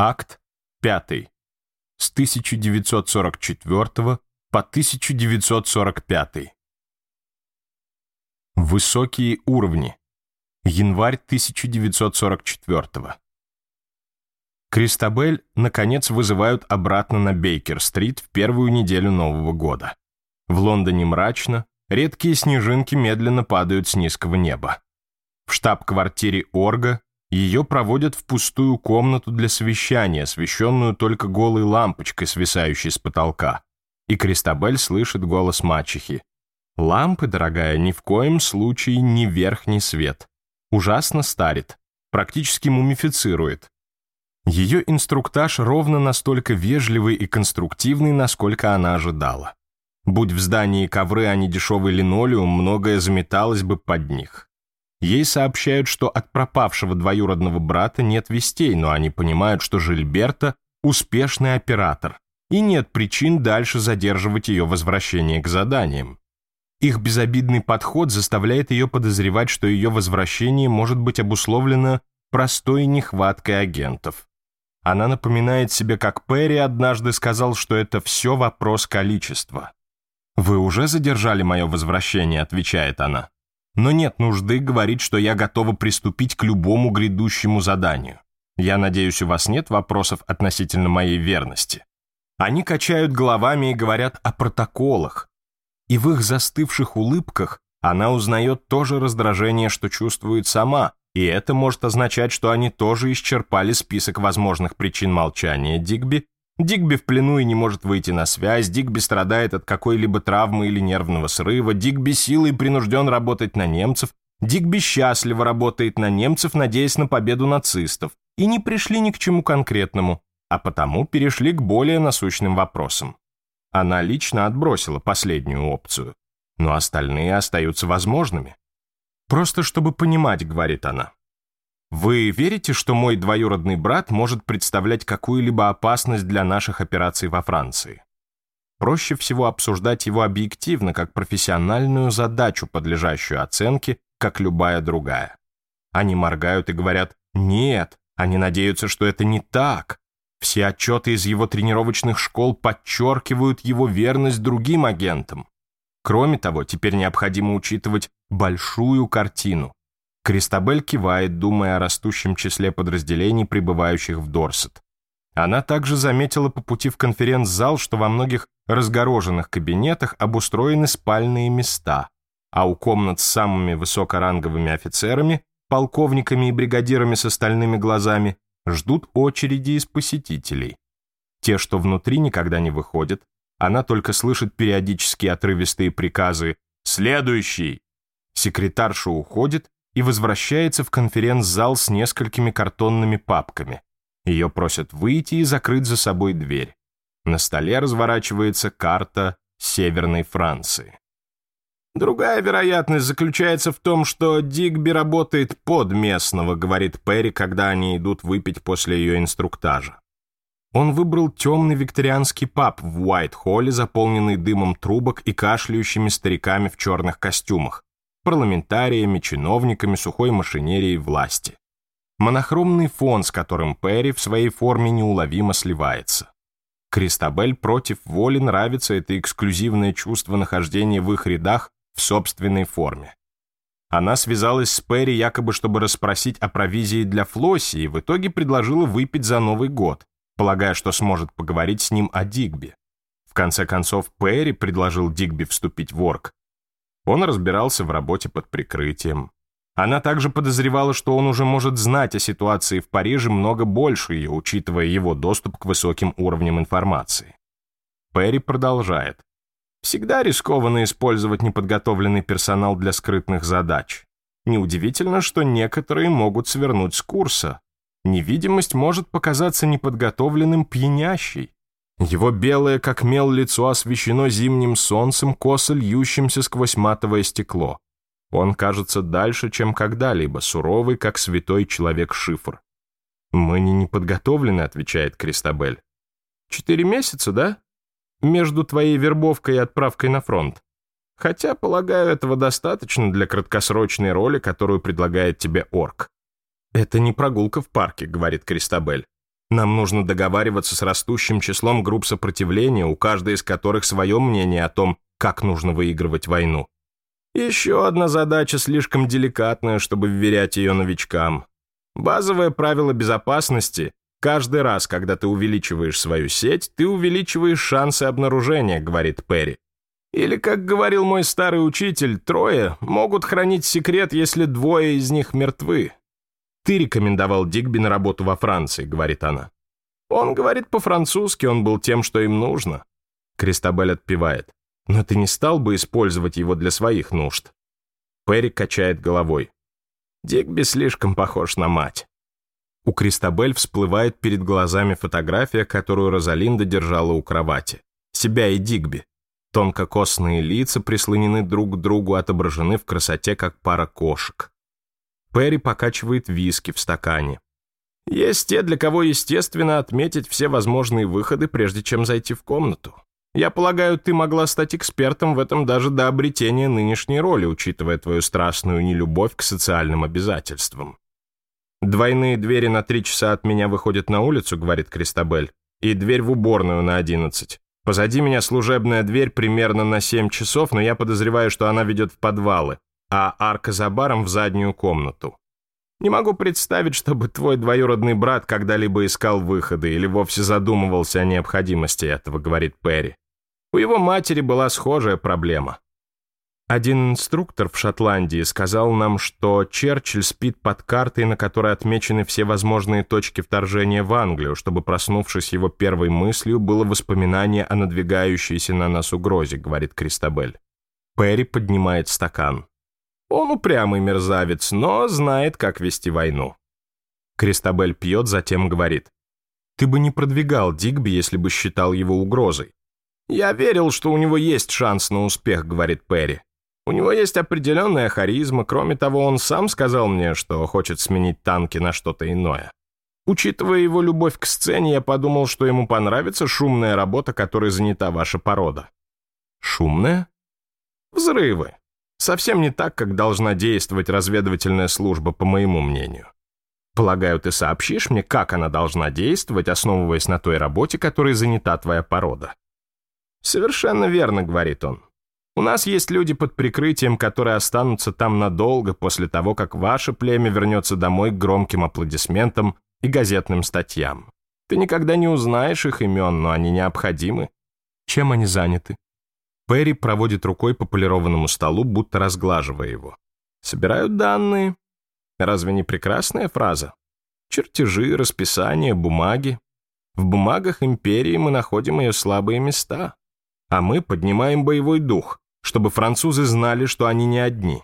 Акт 5 с 1944 по 1945. Высокие уровни. Январь 1944. Кристабель, наконец, вызывают обратно на Бейкер-стрит в первую неделю Нового года. В Лондоне мрачно, редкие снежинки медленно падают с низкого неба. В штаб-квартире Орга ее проводят в пустую комнату для совещания, освещенную только голой лампочкой, свисающей с потолка. И Кристабель слышит голос мачехи. «Лампы, дорогая, ни в коем случае не верхний свет. Ужасно старит, практически мумифицирует. Ее инструктаж ровно настолько вежливый и конструктивный, насколько она ожидала. Будь в здании ковры, а не дешевый линолеум, многое заметалось бы под них. Ей сообщают, что от пропавшего двоюродного брата нет вестей, но они понимают, что Жильберта – успешный оператор, и нет причин дальше задерживать ее возвращение к заданиям. Их безобидный подход заставляет ее подозревать, что ее возвращение может быть обусловлено простой нехваткой агентов. Она напоминает себе, как Перри однажды сказал, что это все вопрос количества. «Вы уже задержали мое возвращение», — отвечает она но нет нужды говорить, что я готова приступить к любому грядущему заданию. Я надеюсь, у вас нет вопросов относительно моей верности. Они качают головами и говорят о протоколах. И в их застывших улыбках она узнает то же раздражение, что чувствует сама, и это может означать, что они тоже исчерпали список возможных причин молчания Дигби Дигби в плену и не может выйти на связь, Дигби страдает от какой-либо травмы или нервного срыва, Дигби силой принужден работать на немцев, Дигби счастливо работает на немцев, надеясь на победу нацистов, и не пришли ни к чему конкретному, а потому перешли к более насущным вопросам. Она лично отбросила последнюю опцию, но остальные остаются возможными. «Просто чтобы понимать», — говорит она, вы верите, что мой двоюродный брат может представлять какую-либо опасность для наших операций во Франции? Проще всего обсуждать его объективно, как профессиональную задачу, подлежащую оценке, как любая другая. Они моргают и говорят «нет», они надеются, что это не так. Все отчеты из его тренировочных школ подчеркивают его верность другим агентам. Кроме того, теперь необходимо учитывать большую картину Кристабель кивает, думая о растущем числе подразделений, прибывающих в Дорсет. Она также заметила по пути в конференц-зал, что во многих разгороженных кабинетах обустроены спальные места, а у комнат с самыми высокоранговыми офицерами, полковниками и бригадирами с остальными глазами ждут очереди из посетителей. Те, что внутри, никогда не выходят, она только слышит периодически отрывистые приказы «Следующий!». Секретарша уходит, и возвращается в конференц-зал с несколькими картонными папками. Ее просят выйти и закрыть за собой дверь. На столе разворачивается карта Северной Франции. Другая вероятность заключается в том, что Дигби работает под местного, говорит Перри, когда они идут выпить после ее инструктажа. Он выбрал темный викторианский паб в Уайт-Холле, заполненный дымом трубок и кашляющими стариками в черных костюмах парламентариями, чиновниками сухой машинерией власти. Монохромный фон, с которым Перри в своей форме неуловимо сливается. Кристабель против воли нравится это эксклюзивное чувство нахождения в их рядах в собственной форме. Она связалась с Перри якобы, чтобы расспросить о провизии для Флосси и в итоге предложила выпить за Новый год, полагая, что сможет поговорить с ним о Дигби. В конце концов, Перри предложил Дигби вступить в Орк, он разбирался в работе под прикрытием. Она также подозревала, что он уже может знать о ситуации в Париже много больше ее, учитывая его доступ к высоким уровням информации. Перри продолжает. Всегда рискованно использовать неподготовленный персонал для скрытных задач. Неудивительно, что некоторые могут свернуть с курса. Невидимость может показаться неподготовленным пьянящей. Его белое, как мел, лицо освещено зимним солнцем, косо льющимся сквозь матовое стекло. Он кажется дальше, чем когда-либо, суровый, как святой человек шифр. «Мы не неподготовлены», — отвечает Кристабель. «Четыре месяца, да? Между твоей вербовкой и отправкой на фронт. Хотя, полагаю, этого достаточно для краткосрочной роли, которую предлагает тебе орк». «Это не прогулка в парке», — говорит Кристабель. Нам нужно договариваться с растущим числом групп сопротивления, у каждой из которых свое мнение о том, как нужно выигрывать войну. Еще одна задача слишком деликатная, чтобы вверять ее новичкам. Базовое правило безопасности – каждый раз, когда ты увеличиваешь свою сеть, ты увеличиваешь шансы обнаружения, говорит Перри. Или, как говорил мой старый учитель, трое могут хранить секрет, если двое из них мертвы ты рекомендовал Дигби на работу во Франции», — говорит она. «Он говорит по-французски, он был тем, что им нужно». Кристабель отпевает. «Но ты не стал бы использовать его для своих нужд?» Перри качает головой. «Дигби слишком похож на мать». У Кристабель всплывает перед глазами фотография, которую Розалинда держала у кровати. Себя и Дигби. Тонкокосные лица прислонены друг к другу, отображены в красоте, как пара кошек. Перри покачивает виски в стакане. Есть те, для кого, естественно, отметить все возможные выходы, прежде чем зайти в комнату. Я полагаю, ты могла стать экспертом в этом даже до обретения нынешней роли, учитывая твою страстную нелюбовь к социальным обязательствам. «Двойные двери на три часа от меня выходят на улицу», — говорит Кристабель, «и дверь в уборную на одиннадцать. Позади меня служебная дверь примерно на семь часов, но я подозреваю, что она ведет в подвалы а арка за баром в заднюю комнату. Не могу представить, чтобы твой двоюродный брат когда-либо искал выходы или вовсе задумывался о необходимости этого, говорит Перри. У его матери была схожая проблема. Один инструктор в Шотландии сказал нам, что Черчилль спит под картой, на которой отмечены все возможные точки вторжения в Англию, чтобы, проснувшись его первой мыслью, было воспоминание о надвигающейся на нас угрозе, говорит Кристабель. Перри поднимает стакан. Он упрямый мерзавец, но знает, как вести войну. Кристабель пьет, затем говорит. Ты бы не продвигал Дигби, если бы считал его угрозой. Я верил, что у него есть шанс на успех, говорит Перри. У него есть определенная харизма, кроме того, он сам сказал мне, что хочет сменить танки на что-то иное. Учитывая его любовь к сцене, я подумал, что ему понравится шумная работа, которой занята ваша порода. Шумная? Взрывы. Совсем не так, как должна действовать разведывательная служба, по моему мнению. Полагаю, ты сообщишь мне, как она должна действовать, основываясь на той работе, которой занята твоя порода. Совершенно верно, говорит он. У нас есть люди под прикрытием, которые останутся там надолго после того, как ваше племя вернется домой к громким аплодисментам и газетным статьям. Ты никогда не узнаешь их имен, но они необходимы. Чем они заняты? Перри проводит рукой по полированному столу, будто разглаживая его. Собирают данные. Разве не прекрасная фраза? Чертежи, расписания, бумаги. В бумагах империи мы находим ее слабые места. А мы поднимаем боевой дух, чтобы французы знали, что они не одни.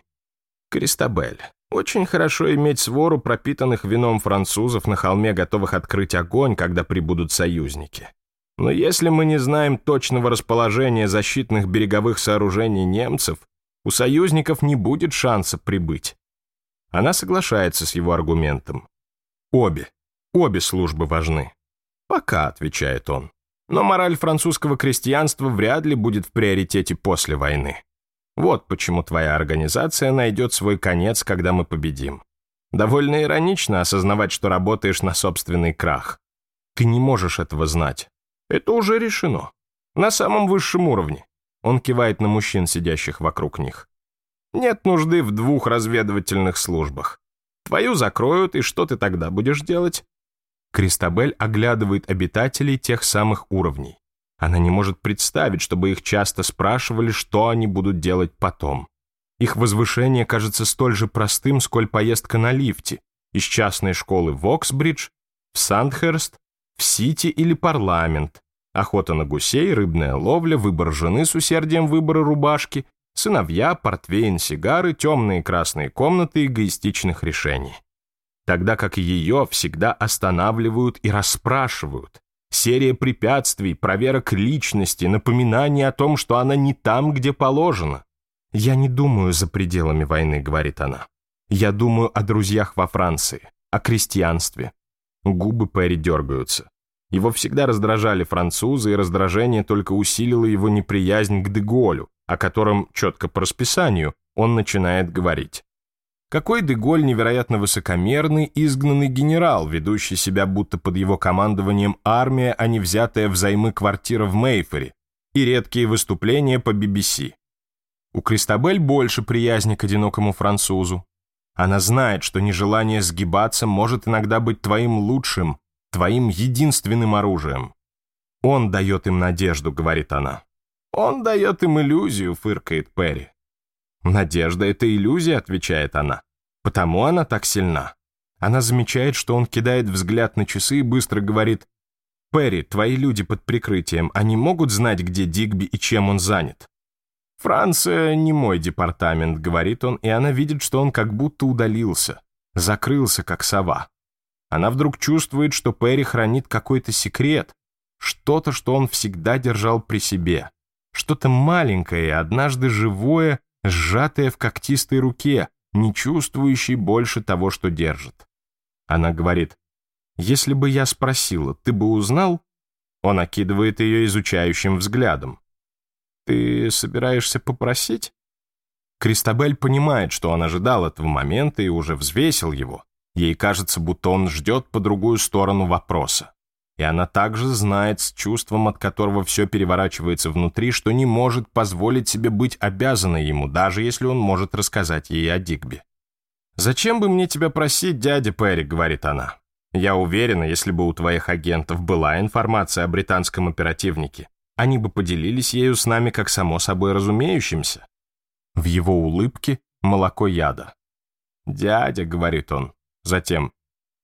Кристабель. Очень хорошо иметь свору пропитанных вином французов на холме, готовых открыть огонь, когда прибудут союзники. Но если мы не знаем точного расположения защитных береговых сооружений немцев, у союзников не будет шанса прибыть. Она соглашается с его аргументом. Обе, обе службы важны. Пока, отвечает он. Но мораль французского крестьянства вряд ли будет в приоритете после войны. Вот почему твоя организация найдет свой конец, когда мы победим. Довольно иронично осознавать, что работаешь на собственный крах. Ты не можешь этого знать. Это уже решено. На самом высшем уровне. Он кивает на мужчин, сидящих вокруг них. Нет нужды в двух разведывательных службах. Твою закроют, и что ты тогда будешь делать? Кристабель оглядывает обитателей тех самых уровней. Она не может представить, чтобы их часто спрашивали, что они будут делать потом. Их возвышение кажется столь же простым, сколь поездка на лифте из частной школы в Оксбридж, в Сандхерст, в Сити или парламент, Охота на гусей, рыбная ловля, выбор жены с усердием выбора рубашки, сыновья, портвейн, сигары, темные красные комнаты эгоистичных решений. Тогда как ее всегда останавливают и расспрашивают. Серия препятствий, проверок личности, напоминание о том, что она не там, где положено. «Я не думаю за пределами войны», — говорит она. «Я думаю о друзьях во Франции, о крестьянстве». Губы Перри дергаются. Его всегда раздражали французы, и раздражение только усилило его неприязнь к Деголю, о котором четко по расписанию он начинает говорить. Какой Деголь невероятно высокомерный, изгнанный генерал, ведущий себя будто под его командованием армия, а не взятая взаймы квартира в Мейфоре, и редкие выступления по BBC. У Кристабель больше приязни к одинокому французу. Она знает, что нежелание сгибаться может иногда быть твоим лучшим, твоим единственным оружием. Он дает им надежду, говорит она. Он дает им иллюзию, фыркает Перри. Надежда — это иллюзия, отвечает она. Потому она так сильна. Она замечает, что он кидает взгляд на часы и быстро говорит, «Перри, твои люди под прикрытием, они могут знать, где Дигби и чем он занят?» «Франция не мой департамент», — говорит он, и она видит, что он как будто удалился, закрылся, как сова. Она вдруг чувствует, что Перри хранит какой-то секрет, что-то, что он всегда держал при себе, что-то маленькое, однажды живое, сжатое в когтистой руке, не чувствующей больше того, что держит. Она говорит, «Если бы я спросила, ты бы узнал?» Он окидывает ее изучающим взглядом. «Ты собираешься попросить?» Кристабель понимает, что он ожидал этого момента и уже взвесил его. Ей кажется, будто он ждет по другую сторону вопроса. И она также знает с чувством, от которого все переворачивается внутри, что не может позволить себе быть обязанной ему, даже если он может рассказать ей о Дигби. «Зачем бы мне тебя просить, дядя Перри?» — говорит она. «Я уверена, если бы у твоих агентов была информация о британском оперативнике, они бы поделились ею с нами как само собой разумеющимся». В его улыбке молоко яда. «Дядя», — говорит он, Затем,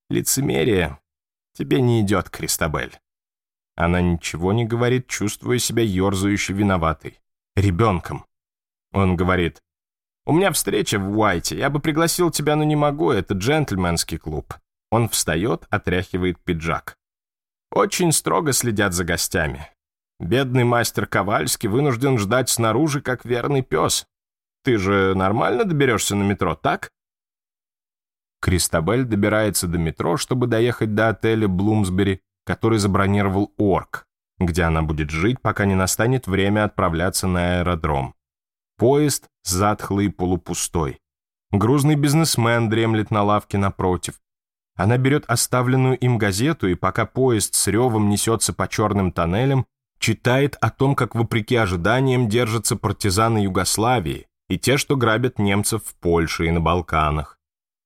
лицемерие тебе не идет, Кристабель. Она ничего не говорит, чувствуя себя ерзающе виноватой. Ребенком. Он говорит, «У меня встреча в Уайте, я бы пригласил тебя, но не могу, это джентльменский клуб». Он встает, отряхивает пиджак. Очень строго следят за гостями. Бедный мастер Ковальский вынужден ждать снаружи, как верный пес. Ты же нормально доберешься на метро, так? Кристабель добирается до метро, чтобы доехать до отеля Блумсбери, который забронировал Орк, где она будет жить, пока не настанет время отправляться на аэродром. Поезд затхлый и полупустой. Грузный бизнесмен дремлет на лавке напротив. Она берет оставленную им газету, и пока поезд с ревом несется по черным тоннелям, читает о том, как вопреки ожиданиям держатся партизаны Югославии и те, что грабят немцев в Польше и на Балканах.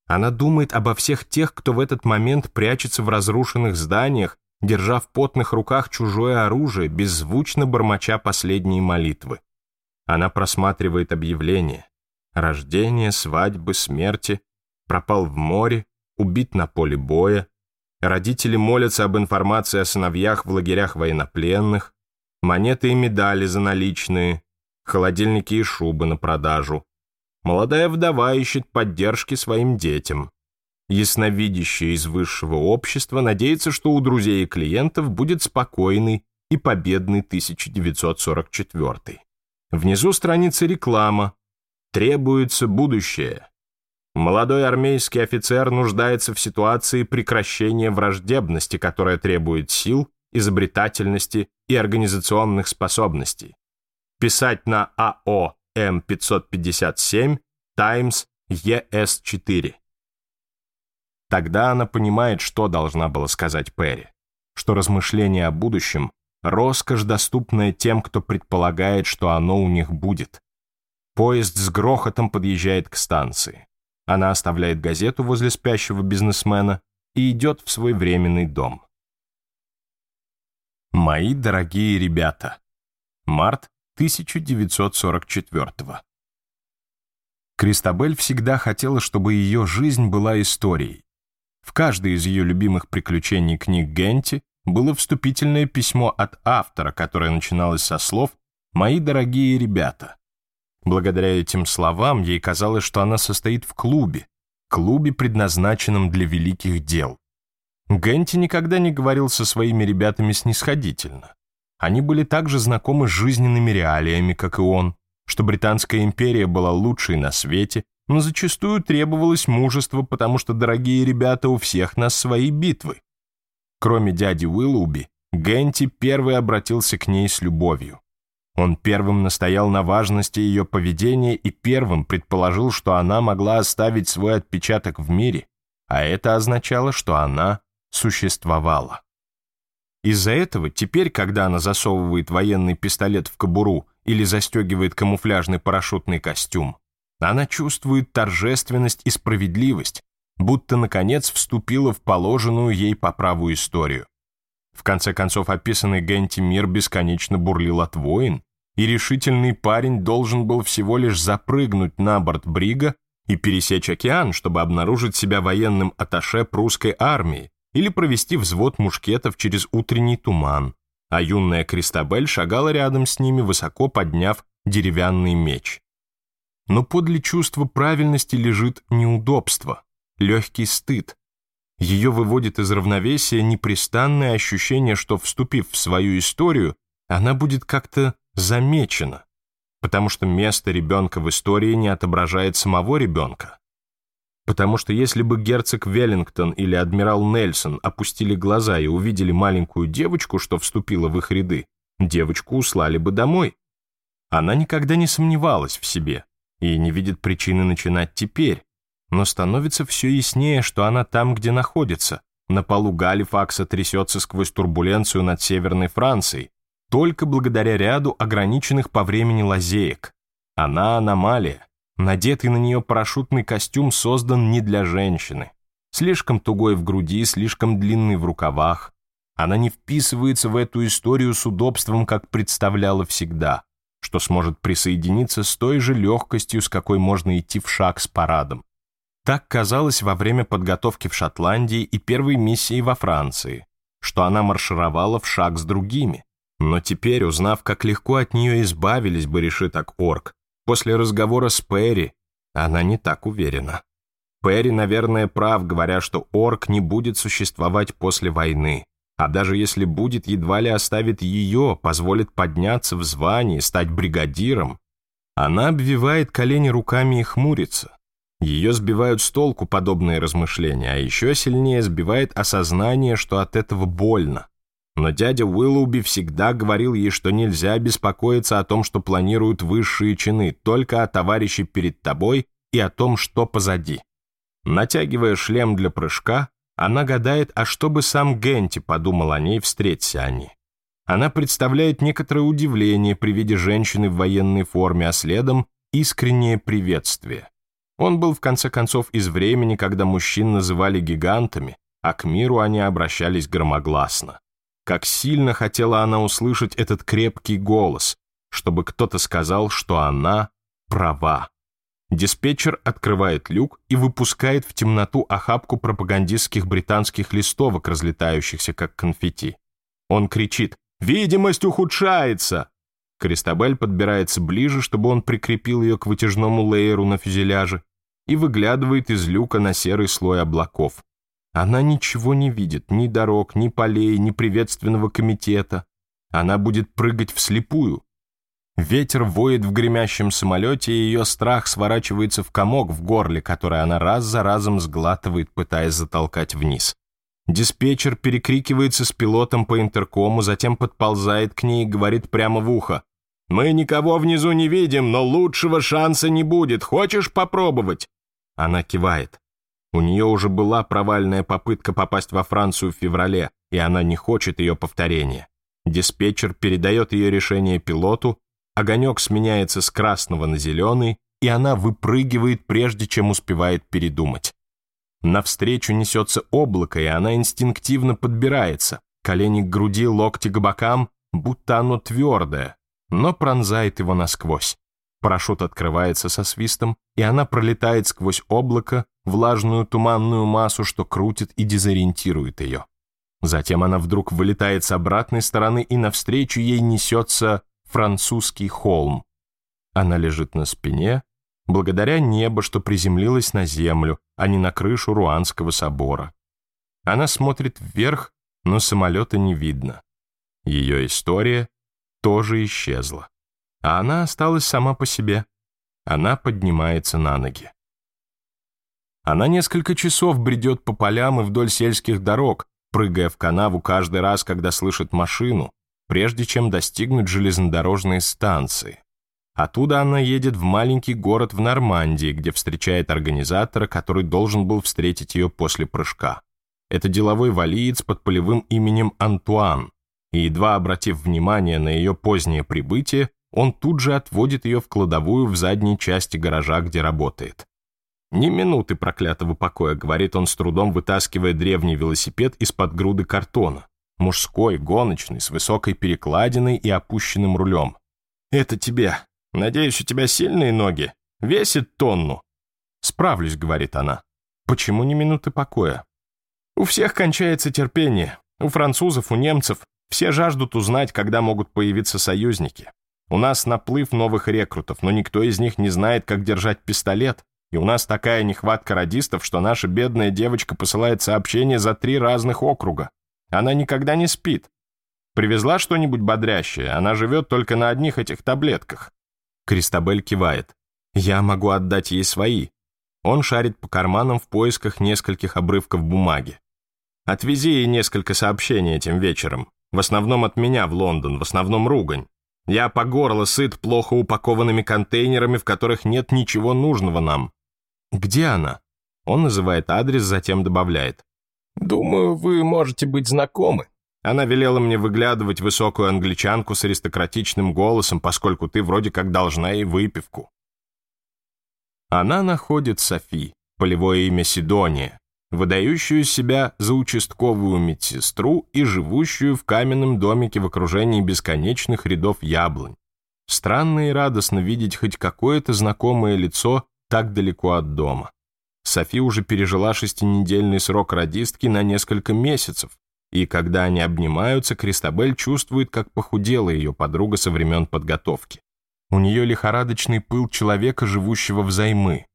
Она думает обо всех тех, кто в этот момент прячется в разрушенных зданиях, держа в потных руках чужое оружие, беззвучно бормоча последние молитвы. Она просматривает объявления. Рождение, свадьбы, смерти, пропал в море, убит на поле боя. Родители молятся об информации о сыновьях в лагерях военнопленных. Монеты и медали за наличные, холодильники и шубы на продажу, молодая вдова ищет поддержки своим детям. Ясновидящие из высшего общества надеются, что у друзей и клиентов будет спокойный и победный 1944. Внизу страницы реклама. Требуется будущее. Молодой армейский офицер нуждается в ситуации прекращения враждебности, которая требует сил, изобретательности и организационных способностей. Писать на АО М557 Times ES4. Тогда она понимает, что должна была сказать Перри, что размышление о будущем – роскошь, доступная тем, кто предполагает, что оно у них будет. Поезд с грохотом подъезжает к станции. Она оставляет газету возле спящего бизнесмена и идет в свой временный дом. Мои дорогие ребята, март 1944. Кристабель всегда хотела, чтобы ее жизнь была историей. В каждой из ее любимых приключений книг Генти было вступительное письмо от автора, которое начиналось со слов «Мои дорогие ребята». Благодаря этим словам ей казалось, что она состоит в клубе, клубе, предназначенном для великих дел. Генти никогда не говорил со своими ребятами снисходительно. Они были также знакомы с жизненными реалиями, как и он, что Британская империя была лучшей на свете, но зачастую требовалось мужество, потому что, дорогие ребята, у всех нас свои битвы. Кроме дяди Уиллуби, Генти первый обратился к ней с любовью. Он первым настоял на важности ее поведения и первым предположил, что она могла оставить свой отпечаток в мире, а это означало, что она существовала. Из-за этого теперь, когда она засовывает военный пистолет в кобуру или застегивает камуфляжный парашютный костюм, она чувствует торжественность и справедливость, будто, наконец, вступила в положенную ей по праву историю. В конце концов, описанный Генти мир бесконечно бурлил от войн, и решительный парень должен был всего лишь запрыгнуть на борт брига и пересечь океан, чтобы обнаружить себя военным атташе прусской армии, или провести взвод мушкетов через утренний туман, а юная Кристабель шагала рядом с ними, высоко подняв деревянный меч. Но подле чувства правильности лежит неудобство, легкий стыд. Ее выводит из равновесия непрестанное ощущение, что, вступив в свою историю, она будет как-то замечена, потому что место ребенка в истории не отображает самого ребенка потому что если бы герцог Веллингтон или адмирал Нельсон опустили глаза и увидели маленькую девочку, что вступила в их ряды, девочку услали бы домой. Она никогда не сомневалась в себе и не видит причины начинать теперь, но становится все яснее, что она там, где находится. На полу Галифакса трясется сквозь турбуленцию над Северной Францией, только благодаря ряду ограниченных по времени лазеек. Она аномалия, Надетый на нее парашютный костюм создан не для женщины. Слишком тугой в груди, слишком длинный в рукавах. Она не вписывается в эту историю с удобством, как представляла всегда, что сможет присоединиться с той же легкостью, с какой можно идти в шаг с парадом. Так казалось во время подготовки в Шотландии и первой миссии во Франции, что она маршировала в шаг с другими. Но теперь, узнав, как легко от нее избавились бы, решит Орк, После разговора с Перри она не так уверена. Перри, наверное, прав, говоря, что орк не будет существовать после войны. А даже если будет, едва ли оставит ее, позволит подняться в звании, стать бригадиром. Она обвивает колени руками и хмурится. Ее сбивают с толку подобные размышления, а еще сильнее сбивает осознание, что от этого больно. Но дядя Уиллуби всегда говорил ей, что нельзя беспокоиться о том, что планируют высшие чины, только о товарище перед тобой и о том, что позади. Натягивая шлем для прыжка, она гадает, а что бы сам Генти подумал о ней, встреться они. Она представляет некоторое удивление при виде женщины в военной форме, а следом искреннее приветствие. Он был в конце концов из времени, когда мужчин называли гигантами, а к миру они обращались громогласно. Как сильно хотела она услышать этот крепкий голос, чтобы кто-то сказал, что она права. Диспетчер открывает люк и выпускает в темноту охапку пропагандистских британских листовок, разлетающихся как конфетти. Он кричит «Видимость ухудшается!» Кристобель подбирается ближе, чтобы он прикрепил ее к вытяжному лейеру на фюзеляже и выглядывает из люка на серый слой облаков. Она ничего не видит, ни дорог, ни полей, ни приветственного комитета. Она будет прыгать вслепую. Ветер воет в гремящем самолете, и ее страх сворачивается в комок в горле, который она раз за разом сглатывает, пытаясь затолкать вниз. Диспетчер перекрикивается с пилотом по интеркому, затем подползает к ней и говорит прямо в ухо. «Мы никого внизу не видим, но лучшего шанса не будет. Хочешь попробовать?» Она кивает. У нее уже была провальная попытка попасть во Францию в феврале, и она не хочет ее повторения. Диспетчер передает ее решение пилоту, огонек сменяется с красного на зеленый, и она выпрыгивает, прежде чем успевает передумать. Навстречу несется облако, и она инстинктивно подбирается, колени к груди, локти к бокам, будто оно твердое, но пронзает его насквозь. Парашют открывается со свистом, и она пролетает сквозь облако, влажную туманную массу, что крутит и дезориентирует ее. Затем она вдруг вылетает с обратной стороны, и навстречу ей несется французский холм. Она лежит на спине, благодаря небо, что приземлилось на землю, а не на крышу Руанского собора. Она смотрит вверх, но самолета не видно. Ее история тоже исчезла. А она осталась сама по себе. Она поднимается на ноги. Она несколько часов бредет по полям и вдоль сельских дорог, прыгая в канаву каждый раз, когда слышит машину, прежде чем достигнуть железнодорожной станции. Оттуда она едет в маленький город в Нормандии, где встречает организатора, который должен был встретить ее после прыжка. Это деловой валиец под полевым именем Антуан, и едва обратив внимание на ее позднее прибытие, он тут же отводит ее в кладовую в задней части гаража, где работает. «Ни минуты проклятого покоя», — говорит он с трудом, вытаскивая древний велосипед из-под груды картона. Мужской, гоночный, с высокой перекладиной и опущенным рулем. «Это тебе. Надеюсь, у тебя сильные ноги. Весит тонну». «Справлюсь», — говорит она. «Почему не минуты покоя?» «У всех кончается терпение. У французов, у немцев. Все жаждут узнать, когда могут появиться союзники. У нас наплыв новых рекрутов, но никто из них не знает, как держать пистолет. И у нас такая нехватка радистов, что наша бедная девочка посылает сообщения за три разных округа. Она никогда не спит. Привезла что-нибудь бодрящее, она живет только на одних этих таблетках. Кристабель кивает. Я могу отдать ей свои. Он шарит по карманам в поисках нескольких обрывков бумаги. Отвези ей несколько сообщений этим вечером. В основном от меня в Лондон, в основном ругань. Я по горло сыт плохо упакованными контейнерами, в которых нет ничего нужного нам. «Где она?» Он называет адрес, затем добавляет. «Думаю, вы можете быть знакомы». Она велела мне выглядывать высокую англичанку с аристократичным голосом, поскольку ты вроде как должна ей выпивку. Она находит Софи, полевое имя Сидония, выдающую себя за участковую медсестру и живущую в каменном домике в окружении бесконечных рядов яблонь. Странно и радостно видеть хоть какое-то знакомое лицо так далеко от дома. Софи уже пережила шестинедельный срок радистки на несколько месяцев, и когда они обнимаются, Кристабель чувствует, как похудела ее подруга со времен подготовки. У нее лихорадочный пыл человека, живущего взаймы.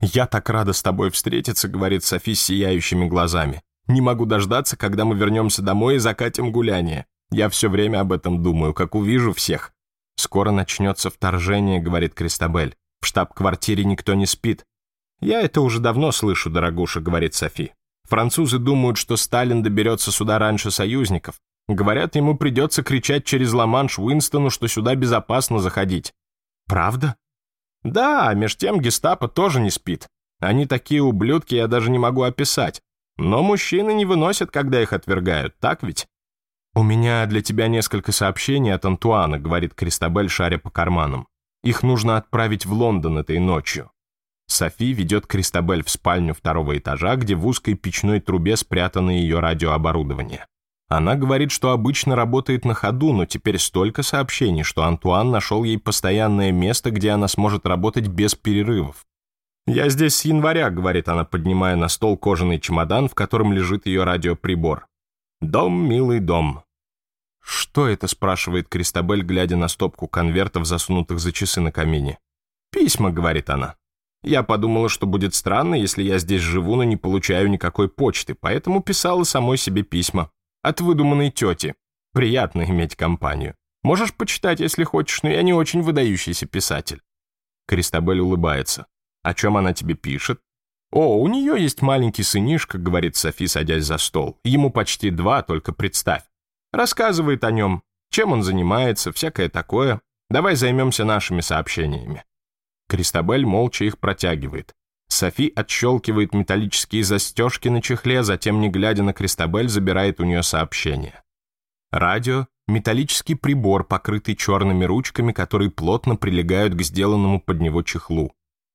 «Я так рада с тобой встретиться», — говорит Софи с сияющими глазами. «Не могу дождаться, когда мы вернемся домой и закатим гуляние. Я все время об этом думаю, как увижу всех». «Скоро начнется вторжение», — говорит Кристабель. В штаб-квартире никто не спит. Я это уже давно слышу, дорогуша, говорит Софи. Французы думают, что Сталин доберется сюда раньше союзников. Говорят, ему придется кричать через Ла-Манш Уинстону, что сюда безопасно заходить. Правда? Да, меж тем гестапо тоже не спит. Они такие ублюдки, я даже не могу описать. Но мужчины не выносят, когда их отвергают, так ведь? «У меня для тебя несколько сообщений от Антуана», — говорит Кристабель, шаря по карманам. Их нужно отправить в Лондон этой ночью. Софи ведет Кристабель в спальню второго этажа, где в узкой печной трубе спрятано ее радиооборудование. Она говорит, что обычно работает на ходу, но теперь столько сообщений, что Антуан нашел ей постоянное место, где она сможет работать без перерывов. «Я здесь с января», — говорит она, поднимая на стол кожаный чемодан, в котором лежит ее радиоприбор. «Дом, милый дом. «Что это?» — спрашивает Кристабель, глядя на стопку конвертов, засунутых за часы на камине. «Письма», — говорит она. «Я подумала, что будет странно, если я здесь живу, но не получаю никакой почты, поэтому писала самой себе письма. От выдуманной тети. Приятно иметь компанию. Можешь почитать, если хочешь, но я не очень выдающийся писатель». Кристабель улыбается. «О чем она тебе пишет?» «О, у нее есть маленький сынишка», — говорит Софи, садясь за стол. «Ему почти два, только представь рассказывает о нем, чем он занимается, всякое такое. Давай займемся нашими сообщениями». Кристабель молча их протягивает. Софи отщелкивает металлические застежки на чехле, затем, не глядя на Кристабель, забирает у нее сообщение. Радио — металлический прибор, покрытый черными ручками, которые плотно прилегают к сделанному под него чехлу.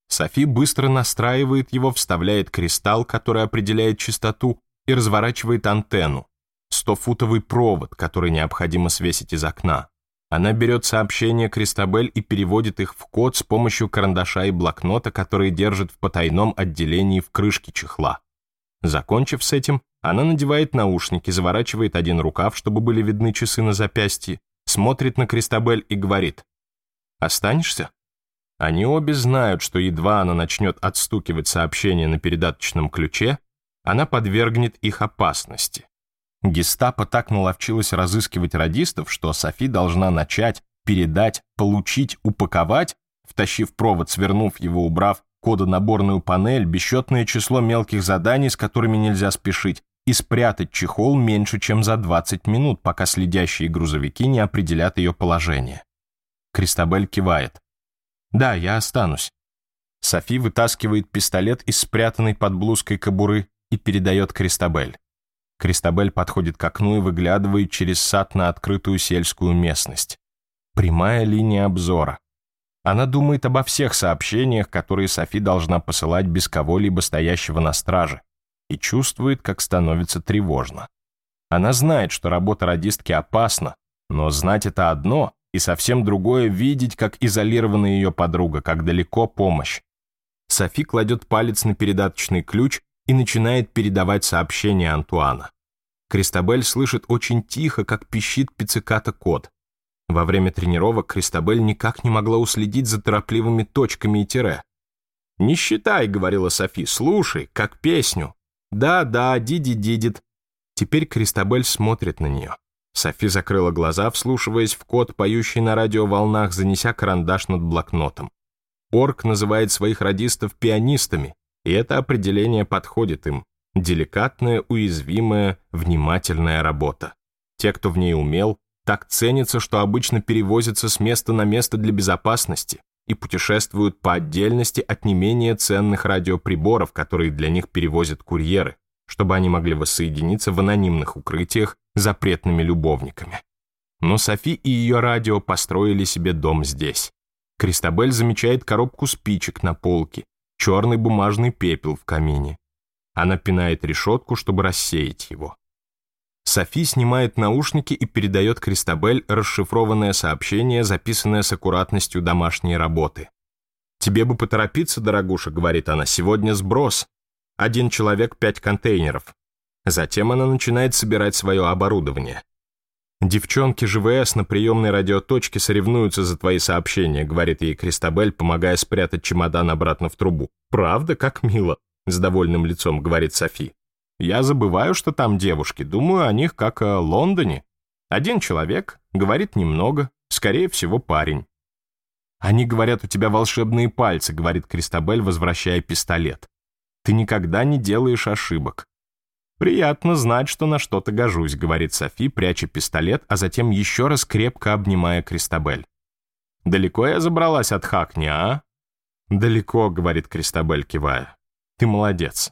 Софи быстро настраивает его, вставляет кристалл, который определяет частоту, и разворачивает антенну. 100-футовый провод, который необходимо свесить из окна. Она берет сообщения Кристабель и переводит их в код с помощью карандаша и блокнота, которые держит в потайном отделении в крышке чехла. Закончив с этим, она надевает наушники, заворачивает один рукав, чтобы были видны часы на запястье, смотрит на Кристабель и говорит «Останешься?». Они обе знают, что едва она начнет отстукивать сообщения на передаточном ключе, она подвергнет их опасности. Гестапо так наловчилось разыскивать радистов, что Софи должна начать, передать, получить, упаковать, втащив провод, свернув его, убрав кодонаборную панель, бесчетное число мелких заданий, с которыми нельзя спешить, и спрятать чехол меньше, чем за 20 минут, пока следящие грузовики не определят ее положение. Кристабель кивает. «Да, я останусь». Софи вытаскивает пистолет из спрятанной под блузкой кобуры и передает Кристабель. Кристабель подходит к окну и выглядывает через сад на открытую сельскую местность. Прямая линия обзора. Она думает обо всех сообщениях, которые Софи должна посылать без кого-либо стоящего на страже, и чувствует, как становится тревожно. Она знает, что работа радистки опасна, но знать это одно, и совсем другое видеть, как изолирована ее подруга, как далеко помощь. Софи кладет палец на передаточный ключ и начинает передавать сообщение Антуана. Кристабель слышит очень тихо, как пищит пицциката кот. Во время тренировок Кристабель никак не могла уследить за торопливыми точками и тире. «Не считай», — говорила Софи, — «слушай, как песню». «Да-да, диди-дидит». Теперь Кристабель смотрит на нее. Софи закрыла глаза, вслушиваясь в код, поющий на радиоволнах, занеся карандаш над блокнотом. Орк называет своих радистов пианистами, и это определение подходит им. Деликатная, уязвимая, внимательная работа. Те, кто в ней умел, так ценятся, что обычно перевозятся с места на место для безопасности и путешествуют по отдельности от не менее ценных радиоприборов, которые для них перевозят курьеры, чтобы они могли воссоединиться в анонимных укрытиях запретными любовниками. Но Софи и ее радио построили себе дом здесь. Кристабель замечает коробку спичек на полке, черный бумажный пепел в камине. Она пинает решетку, чтобы рассеять его. Софи снимает наушники и передает Кристабель расшифрованное сообщение, записанное с аккуратностью домашней работы. «Тебе бы поторопиться, дорогуша», — говорит она, — «сегодня сброс. Один человек, пять контейнеров». Затем она начинает собирать свое оборудование. Девчонки ЖВС на приемной радиоточке соревнуются за твои сообщения, говорит ей Кристабель, помогая спрятать чемодан обратно в трубу. Правда, как мило, с довольным лицом говорит Софи. Я забываю, что там девушки, думаю о них как о Лондоне. Один человек, говорит немного, скорее всего парень. Они говорят, у тебя волшебные пальцы, говорит Кристабель, возвращая пистолет. Ты никогда не делаешь ошибок. «Приятно знать, что на что-то гожусь», — говорит Софи, пряча пистолет, а затем еще раз крепко обнимая Кристабель. «Далеко я забралась от Хакни, а?» «Далеко», — говорит Кристабель, кивая. «Ты молодец».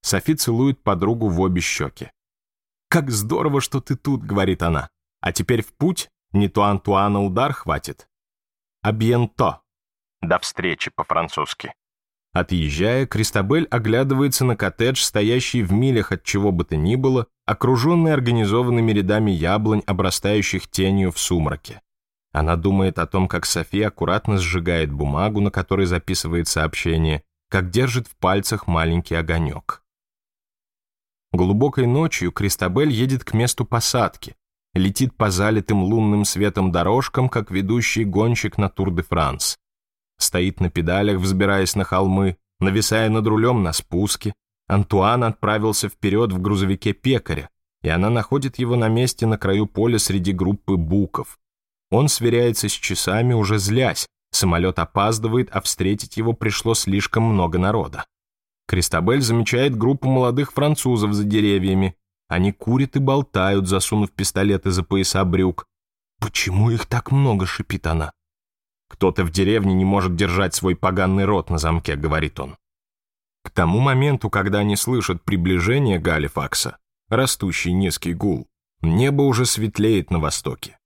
Софи целует подругу в обе щеки. «Как здорово, что ты тут», — говорит она. «А теперь в путь, не то Антуана удар хватит». «Абьенто». «До встречи» по-французски. Отъезжая, Кристабель оглядывается на коттедж, стоящий в милях от чего бы то ни было, окруженный организованными рядами яблонь, обрастающих тенью в сумраке. Она думает о том, как София аккуратно сжигает бумагу, на которой записывает сообщение, как держит в пальцах маленький огонек. Глубокой ночью Кристабель едет к месту посадки, летит по залитым лунным светом дорожкам, как ведущий гонщик на Тур-де-Франс стоит на педалях, взбираясь на холмы, нависая над рулем на спуске. Антуан отправился вперед в грузовике пекаря, и она находит его на месте на краю поля среди группы буков. Он сверяется с часами, уже злясь. Самолет опаздывает, а встретить его пришло слишком много народа. Кристабель замечает группу молодых французов за деревьями. Они курят и болтают, засунув пистолеты за пояса брюк. «Почему их так много?» — шипит она. «Кто-то в деревне не может держать свой поганный рот на замке», — говорит он. К тому моменту, когда они слышат приближение Галифакса, растущий низкий гул, небо уже светлеет на востоке.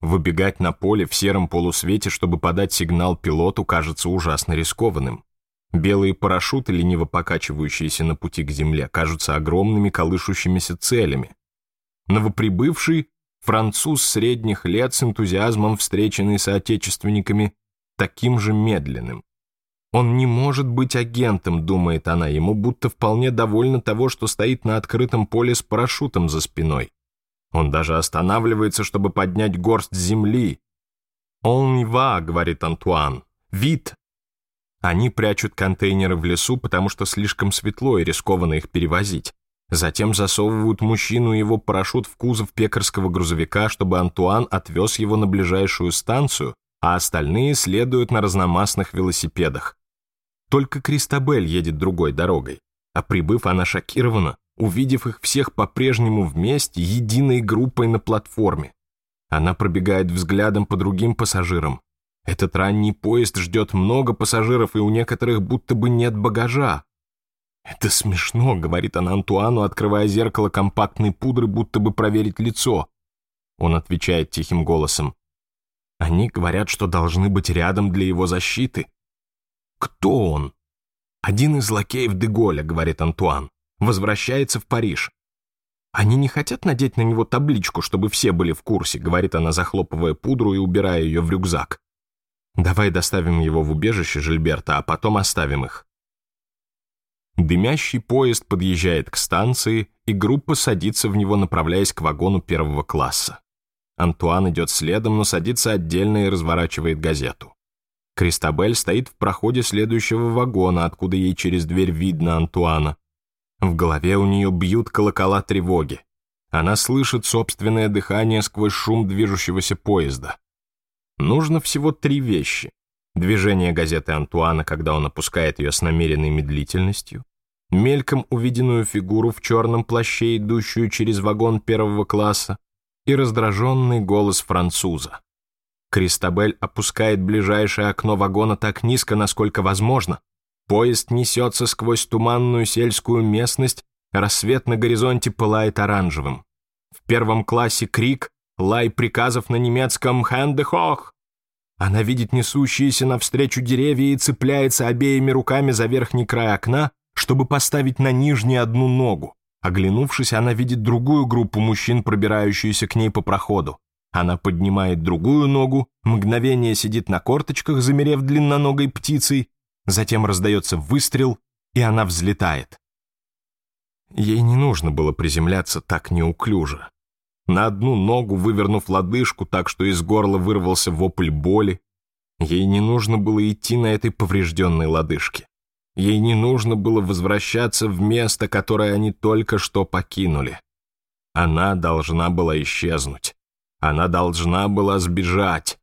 Выбегать на поле в сером полусвете, чтобы подать сигнал пилоту, кажется ужасно рискованным. Белые парашюты, лениво покачивающиеся на пути к земле, кажутся огромными колышущимися целями. Новоприбывший Француз средних лет с энтузиазмом, встреченный соотечественниками, таким же медленным. Он не может быть агентом, думает она, ему будто вполне довольна того, что стоит на открытом поле с парашютом за спиной. Он даже останавливается, чтобы поднять горсть земли. «Он и ва», — говорит Антуан, — «вид». Они прячут контейнеры в лесу, потому что слишком светло и рискованно их перевозить. Затем засовывают мужчину и его парашют в кузов пекарского грузовика, чтобы Антуан отвез его на ближайшую станцию, а остальные следуют на разномастных велосипедах. Только Кристабель едет другой дорогой, а прибыв, она шокирована, увидев их всех по-прежнему вместе, единой группой на платформе. Она пробегает взглядом по другим пассажирам. Этот ранний поезд ждет много пассажиров, и у некоторых будто бы нет багажа, «Это смешно», — говорит она Антуану, открывая зеркало компактной пудры, будто бы проверить лицо. Он отвечает тихим голосом. «Они говорят, что должны быть рядом для его защиты». «Кто он?» «Один из лакеев Деголя», — говорит Антуан. «Возвращается в Париж». «Они не хотят надеть на него табличку, чтобы все были в курсе», — говорит она, захлопывая пудру и убирая ее в рюкзак. «Давай доставим его в убежище Жильберта, а потом оставим их». Дымящий поезд подъезжает к станции, и группа садится в него, направляясь к вагону первого класса. Антуан идет следом, но садится отдельно и разворачивает газету. Кристабель стоит в проходе следующего вагона, откуда ей через дверь видно Антуана. В голове у нее бьют колокола тревоги. Она слышит собственное дыхание сквозь шум движущегося поезда. Нужно всего три вещи. Движение газеты Антуана, когда он опускает ее с намеренной медлительностью, мельком увиденную фигуру в черном плаще, идущую через вагон первого класса, и раздраженный голос француза. Кристабель опускает ближайшее окно вагона так низко, насколько возможно. Поезд несется сквозь туманную сельскую местность, рассвет на горизонте пылает оранжевым. В первом классе крик, лай приказов на немецком «Хэндехох!» Она видит несущиеся навстречу деревья и цепляется обеими руками за верхний край окна, чтобы поставить на нижний одну ногу. Оглянувшись, она видит другую группу мужчин, пробирающуюся к ней по проходу. Она поднимает другую ногу, мгновение сидит на корточках, замерев длинноногой птицей, затем раздается выстрел, и она взлетает. Ей не нужно было приземляться так неуклюже на одну ногу, вывернув лодыжку так, что из горла вырвался вопль боли. Ей не нужно было идти на этой поврежденной лодыжке. Ей не нужно было возвращаться в место, которое они только что покинули. Она должна была исчезнуть. Она должна была сбежать.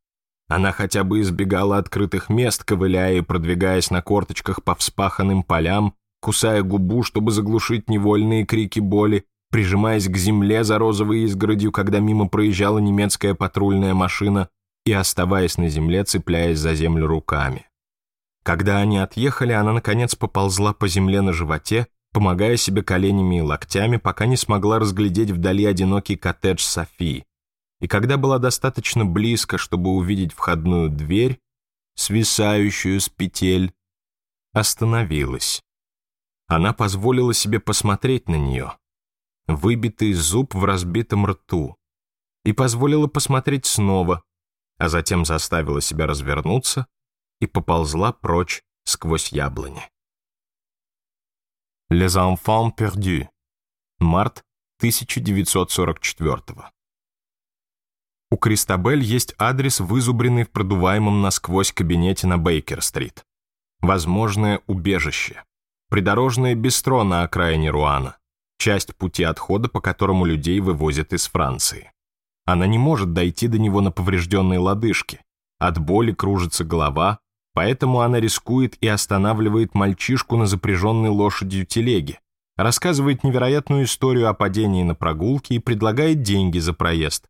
Она хотя бы избегала открытых мест, ковыляя и продвигаясь на корточках по вспаханным полям, кусая губу, чтобы заглушить невольные крики боли, прижимаясь к земле за розовой изгородью, когда мимо проезжала немецкая патрульная машина и оставаясь на земле, цепляясь за землю руками. Когда они отъехали, она, наконец, поползла по земле на животе, помогая себе коленями и локтями, пока не смогла разглядеть вдали одинокий коттедж Софии. И когда была достаточно близко, чтобы увидеть входную дверь, свисающую с петель, остановилась. Она позволила себе посмотреть на нее выбитый зуб в разбитом рту, и позволила посмотреть снова, а затем заставила себя развернуться и поползла прочь сквозь яблони. Les enfants perdus. Март 1944 -го. У Кристабель есть адрес, вызубренный в продуваемом насквозь кабинете на Бейкер-стрит. Возможное убежище. Придорожное бистро на окраине Руана часть пути отхода, по которому людей вывозят из Франции. Она не может дойти до него на поврежденной лодыжке. От боли кружится голова, поэтому она рискует и останавливает мальчишку на запряженной лошадью телеге, рассказывает невероятную историю о падении на прогулке и предлагает деньги за проезд.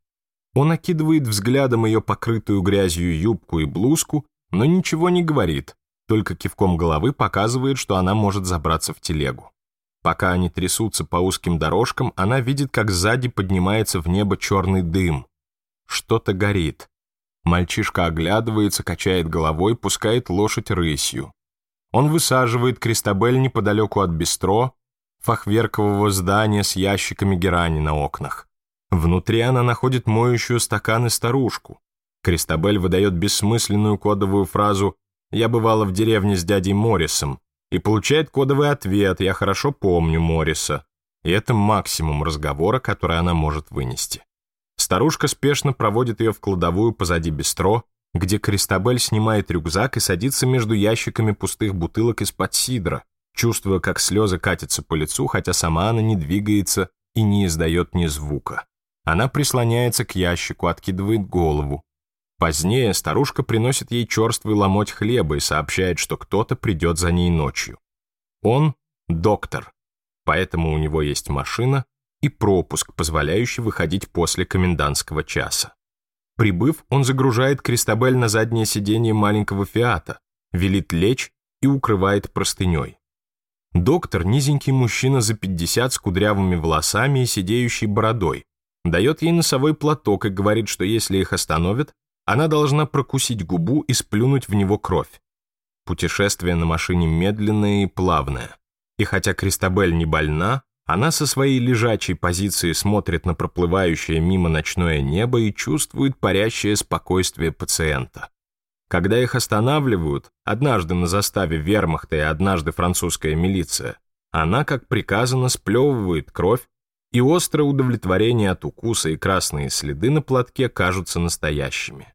Он окидывает взглядом ее покрытую грязью юбку и блузку, но ничего не говорит, только кивком головы показывает, что она может забраться в телегу. Пока они трясутся по узким дорожкам, она видит, как сзади поднимается в небо черный дым. Что-то горит. Мальчишка оглядывается, качает головой, пускает лошадь рысью. Он высаживает крестобель неподалеку от бистро, фахверкового здания с ящиками герани на окнах. Внутри она находит моющую стакан и старушку. Кристабель выдает бессмысленную кодовую фразу «Я бывала в деревне с дядей Моррисом», и получает кодовый ответ «Я хорошо помню Морриса». И это максимум разговора, который она может вынести. Старушка спешно проводит ее в кладовую позади бистро, где Кристабель снимает рюкзак и садится между ящиками пустых бутылок из-под сидра, чувствуя, как слезы катятся по лицу, хотя сама она не двигается и не издает ни звука. Она прислоняется к ящику, откидывает голову, Позднее старушка приносит ей черствый ломоть хлеба и сообщает, что кто-то придет за ней ночью. Он – доктор, поэтому у него есть машина и пропуск, позволяющий выходить после комендантского часа. Прибыв, он загружает Кристабель на заднее сиденье маленького Фиата, велит лечь и укрывает простыней. Доктор – низенький мужчина за 50 с кудрявыми волосами и сидеющей бородой, дает ей носовой платок и говорит, что если их остановят, она должна прокусить губу и сплюнуть в него кровь. Путешествие на машине медленное и плавное. И хотя Кристабель не больна, она со своей лежачей позиции смотрит на проплывающее мимо ночное небо и чувствует парящее спокойствие пациента. Когда их останавливают, однажды на заставе вермахта и однажды французская милиция, она, как приказано, сплевывает кровь, и острое удовлетворение от укуса и красные следы на платке кажутся настоящими.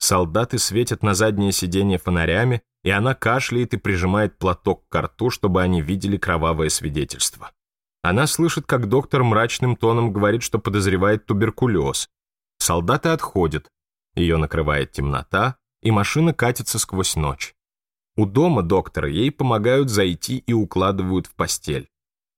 Солдаты светят на заднее сиденье фонарями, и она кашляет и прижимает платок к рту, чтобы они видели кровавое свидетельство. Она слышит, как доктор мрачным тоном говорит, что подозревает туберкулез. Солдаты отходят. Ее накрывает темнота, и машина катится сквозь ночь. У дома доктора ей помогают зайти и укладывают в постель.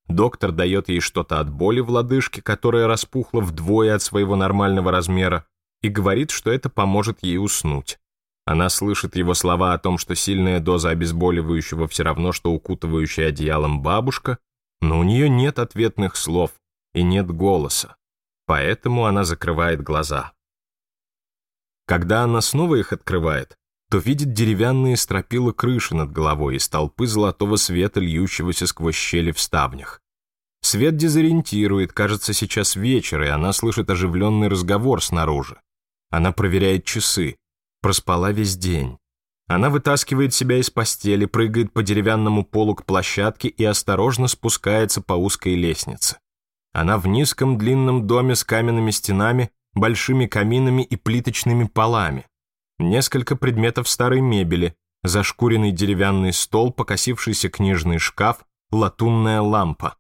Доктор дает ей что-то от боли в лодыжке, которая распухла вдвое от своего нормального размера, и говорит, что это поможет ей уснуть. Она слышит его слова о том, что сильная доза обезболивающего все равно, что укутывающая одеялом бабушка, но у нее нет ответных слов и нет голоса, поэтому она закрывает глаза. Когда она снова их открывает, то видит деревянные стропила крыши над головой и столпы золотого света, льющегося сквозь щели в ставнях. Свет дезориентирует, кажется, сейчас вечер, и она слышит оживленный разговор снаружи. Она проверяет часы. Проспала весь день. Она вытаскивает себя из постели, прыгает по деревянному полу к площадке и осторожно спускается по узкой лестнице. Она в низком длинном доме с каменными стенами, большими каминами и плиточными полами. Несколько предметов старой мебели, зашкуренный деревянный стол, покосившийся книжный шкаф, латунная лампа.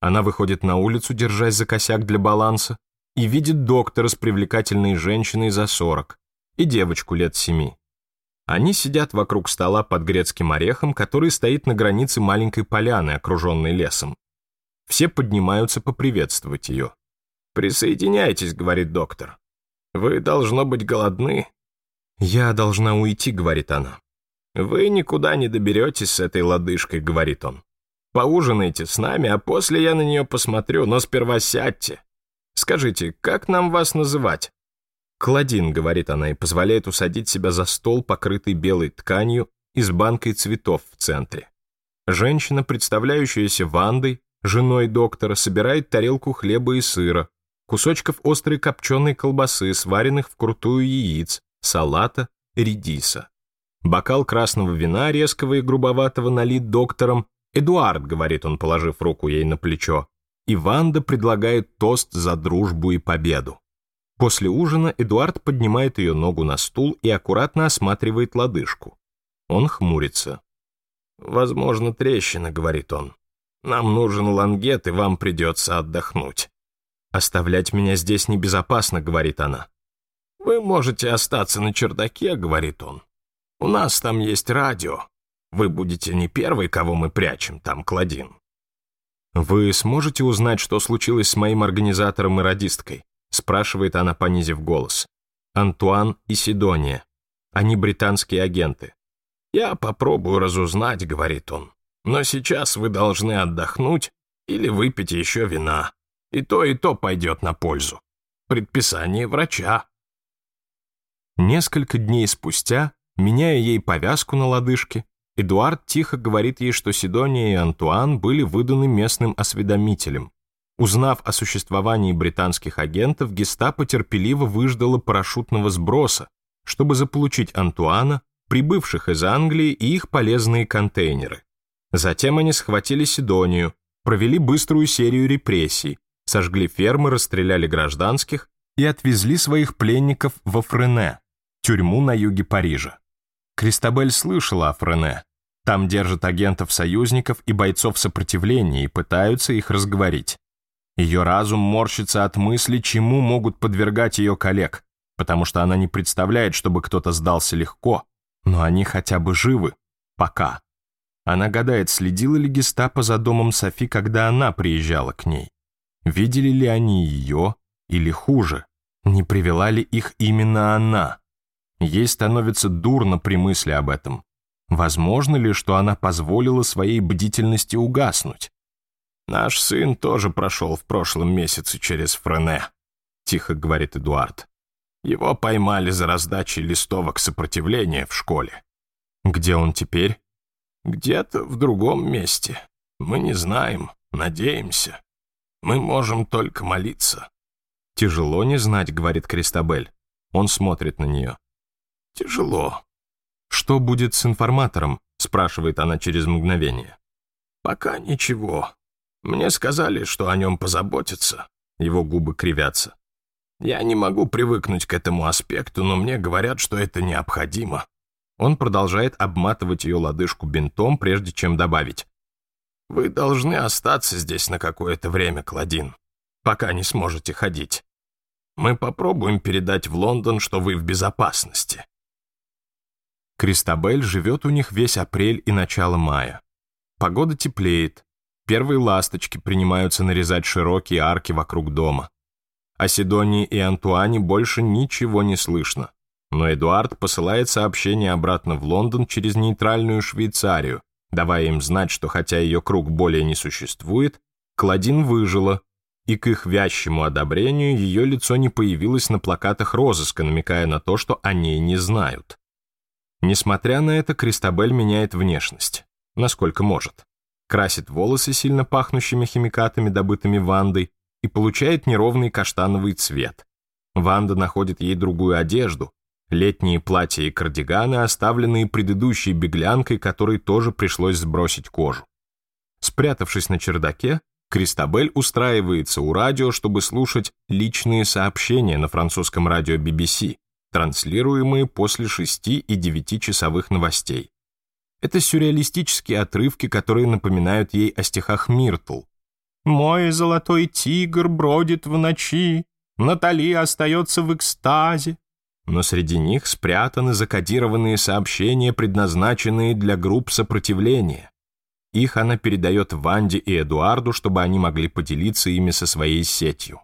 Она выходит на улицу, держась за косяк для баланса, и видит доктора с привлекательной женщиной за 40 и девочку лет 7. Они сидят вокруг стола под грецким орехом, который стоит на границе маленькой поляны, окруженной лесом. Все поднимаются поприветствовать ее. «Присоединяйтесь», — говорит доктор. «Вы, должно быть, голодны». «Я должна уйти», — говорит она. «Вы никуда не доберетесь с этой лодыжкой», — говорит он. «Поужинайте с нами, а после я на нее посмотрю, но сперва сядьте». Скажите, как нам вас называть?» Кладин — говорит она, и позволяет усадить себя за стол, покрытый белой тканью и с банкой цветов в центре. Женщина, представляющаяся Вандой, женой доктора, собирает тарелку хлеба и сыра, кусочков острой копченой колбасы, сваренных вкрутую яиц, салата, редиса. Бокал красного вина, резкого и грубоватого, налит доктором. «Эдуард», — говорит он, положив руку ей на плечо, Иванда предлагает тост за дружбу и победу. После ужина Эдуард поднимает ее ногу на стул и аккуратно осматривает лодыжку. Он хмурится. «Возможно, трещина», — говорит он. «Нам нужен лангет, и вам придется отдохнуть». «Оставлять меня здесь небезопасно», — говорит она. «Вы можете остаться на чердаке», — говорит он. «У нас там есть радио. Вы будете не первый, кого мы прячем, там Кладин». «Вы сможете узнать, что случилось с моим организатором и радисткой?» спрашивает она, понизив голос. «Антуан и Сидония. Они британские агенты». «Я попробую разузнать», — говорит он. «Но сейчас вы должны отдохнуть или выпить еще вина. И то, и то пойдет на пользу. Предписание врача». Несколько дней спустя, меняя ей повязку на лодыжке, Эдуард тихо говорит ей, что Сидония и Антуан были выданы местным осведомителем. Узнав о существовании британских агентов, гестапо терпеливо выждало парашютного сброса, чтобы заполучить Антуана, прибывших из Англии и их полезные контейнеры. Затем они схватили Сидонию, провели быструю серию репрессий, сожгли фермы, расстреляли гражданских и отвезли своих пленников во Френе, тюрьму на юге Парижа. Кристабель слышала о Френе, там держат агентов союзников и бойцов сопротивления и пытаются их разговорить. Ее разум морщится от мысли, чему могут подвергать ее коллег, потому что она не представляет, чтобы кто-то сдался легко, но они хотя бы живы. Пока. Она гадает, следила ли гестапо за домом Софи, когда она приезжала к ней. Видели ли они ее, или хуже, не привела ли их именно она. Ей становится дурно при мысли об этом. Возможно ли, что она позволила своей бдительности угаснуть? «Наш сын тоже прошел в прошлом месяце через Френе», — тихо говорит Эдуард. «Его поймали за раздачей листовок сопротивления в школе». «Где он теперь?» «Где-то в другом месте. Мы не знаем, надеемся. Мы можем только молиться». «Тяжело не знать», — говорит Кристабель. Он смотрит на нее. «Тяжело. «Что будет с информатором?» — спрашивает она через мгновение. «Пока ничего. Мне сказали, что о нем позаботятся». Его губы кривятся. «Я не могу привыкнуть к этому аспекту, но мне говорят, что это необходимо». Он продолжает обматывать ее лодыжку бинтом, прежде чем добавить. «Вы должны остаться здесь на какое-то время, Клодин, пока не сможете ходить. Мы попробуем передать в Лондон, что вы в безопасности». Кристабель живет у них весь апрель и начало мая. Погода теплеет, первые ласточки принимаются нарезать широкие арки вокруг дома. О Сидонии и Антуане больше ничего не слышно, но Эдуард посылает сообщение обратно в Лондон через нейтральную Швейцарию, давая им знать, что хотя ее круг более не существует, Кладин выжила, и к их вящему одобрению ее лицо не появилось на плакатах розыска, намекая на то, что о ней не знают. Несмотря на это, Кристабель меняет внешность, насколько может. Красит волосы сильно пахнущими химикатами, добытыми Вандой, и получает неровный каштановый цвет. Ванда находит ей другую одежду, летние платья и кардиганы, оставленные предыдущей беглянкой, которой тоже пришлось сбросить кожу. Спрятавшись на чердаке, Кристабель устраивается у радио, чтобы слушать личные сообщения на французском радио BBC, транслируемые после 6 и 9 часовых новостей. Это сюрреалистические отрывки, которые напоминают ей о стихах Миртл. «Мой золотой тигр бродит в ночи, Натали остается в экстазе». Но среди них спрятаны закодированные сообщения, предназначенные для групп сопротивления. Их она передает Ванде и Эдуарду, чтобы они могли поделиться ими со своей сетью.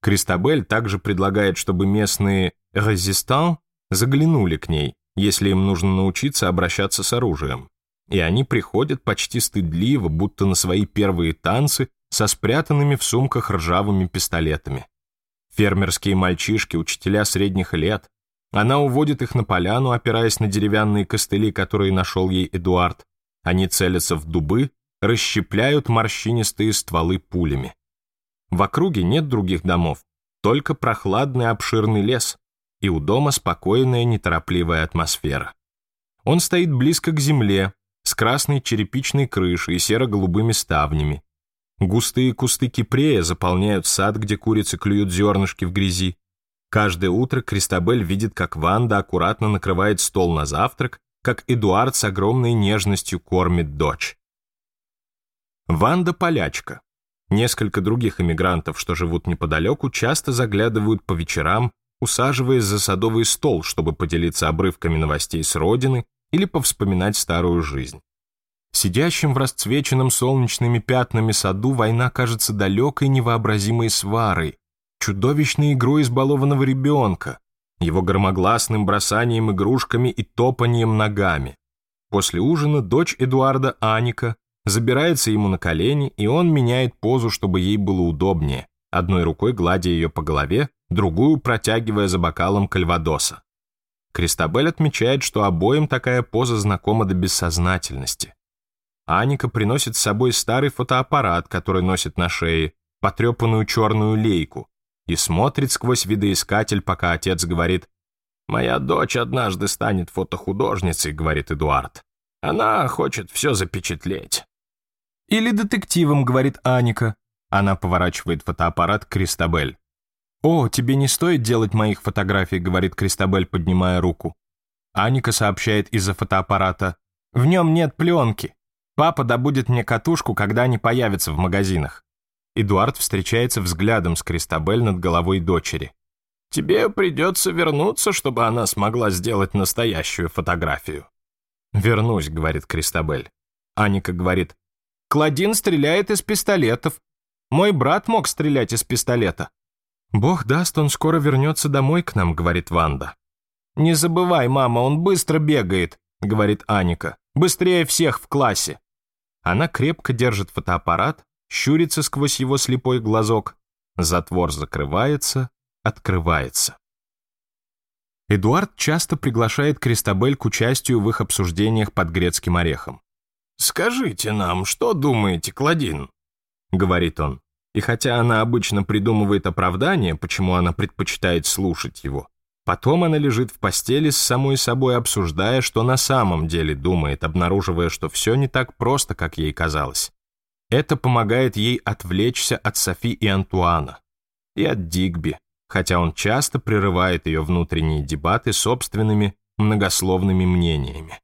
Кристабель также предлагает, чтобы местные Резистан заглянули к ней, если им нужно научиться обращаться с оружием. И они приходят почти стыдливо, будто на свои первые танцы со спрятанными в сумках ржавыми пистолетами. Фермерские мальчишки, учителя средних лет. Она уводит их на поляну, опираясь на деревянные костыли, которые нашел ей Эдуард. Они целятся в дубы, расщепляют морщинистые стволы пулями. В округе нет других домов, только прохладный обширный лес, и у дома спокойная неторопливая атмосфера. Он стоит близко к земле, с красной черепичной крышей и серо-голубыми ставнями. Густые кусты кипрея заполняют сад, где курицы клюют зернышки в грязи. Каждое утро Кристабель видит, как Ванда аккуратно накрывает стол на завтрак, как Эдуард с огромной нежностью кормит дочь. Ванда полячка. Несколько других эмигрантов, что живут неподалеку, часто заглядывают по вечерам усаживаясь за садовый стол, чтобы поделиться обрывками новостей с родины или повспоминать старую жизнь. Сидящим в расцвеченном солнечными пятнами саду война кажется далекой невообразимой сварой, чудовищной игрой избалованного ребенка, его громогласным бросанием игрушками и топанием ногами. После ужина дочь Эдуарда Аника забирается ему на колени, и он меняет позу, чтобы ей было удобнее, одной рукой гладя ее по голове, другую протягивая за бокалом кальвадоса. Кристабель отмечает, что обоим такая поза знакома до бессознательности. Аника приносит с собой старый фотоаппарат, который носит на шее, потрепанную черную лейку, и смотрит сквозь видоискатель, пока отец говорит «Моя дочь однажды станет фотохудожницей», — говорит Эдуард. «Она хочет все запечатлеть». «Или детективом», — говорит Аника. Она поворачивает фотоаппарат к Кристабель. «О, тебе не стоит делать моих фотографий», — говорит Кристабель, поднимая руку. Аника сообщает из-за фотоаппарата. «В нем нет пленки. Папа добудет мне катушку, когда они появятся в магазинах». Эдуард встречается взглядом с Кристабель над головой дочери. «Тебе придется вернуться, чтобы она смогла сделать настоящую фотографию». «Вернусь», — говорит Кристабель. Аника говорит. «Кладин стреляет из пистолетов. Мой брат мог стрелять из пистолета». «Бог даст, он скоро вернется домой к нам», — говорит Ванда. «Не забывай, мама, он быстро бегает», — говорит Аника. «Быстрее всех в классе». Она крепко держит фотоаппарат, щурится сквозь его слепой глазок. Затвор закрывается, открывается. Эдуард часто приглашает Кристабель к участию в их обсуждениях под грецким орехом. «Скажите нам, что думаете, Кладин?» — говорит он. И хотя она обычно придумывает оправдание, почему она предпочитает слушать его, потом она лежит в постели с самой собой, обсуждая, что на самом деле думает, обнаруживая, что все не так просто, как ей казалось. Это помогает ей отвлечься от Софи и Антуана. И от Дигби, хотя он часто прерывает ее внутренние дебаты собственными многословными мнениями.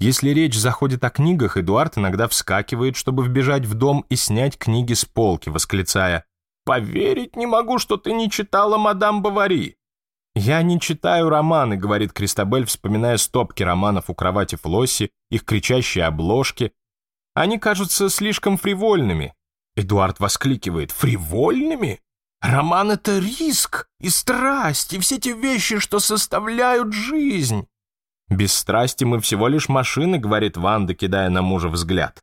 Если речь заходит о книгах, Эдуард иногда вскакивает, чтобы вбежать в дом и снять книги с полки, восклицая «Поверить не могу, что ты не читала «Мадам Бавари». «Я не читаю романы», — говорит Кристабель, вспоминая стопки романов у кровати Флосси, их кричащие обложки. «Они кажутся слишком фривольными». Эдуард воскликивает «Фривольными? Роман — это риск и страсть, и все те вещи, что составляют жизнь». Без страсти мы всего лишь машины, говорит Ванда, кидая на мужа взгляд.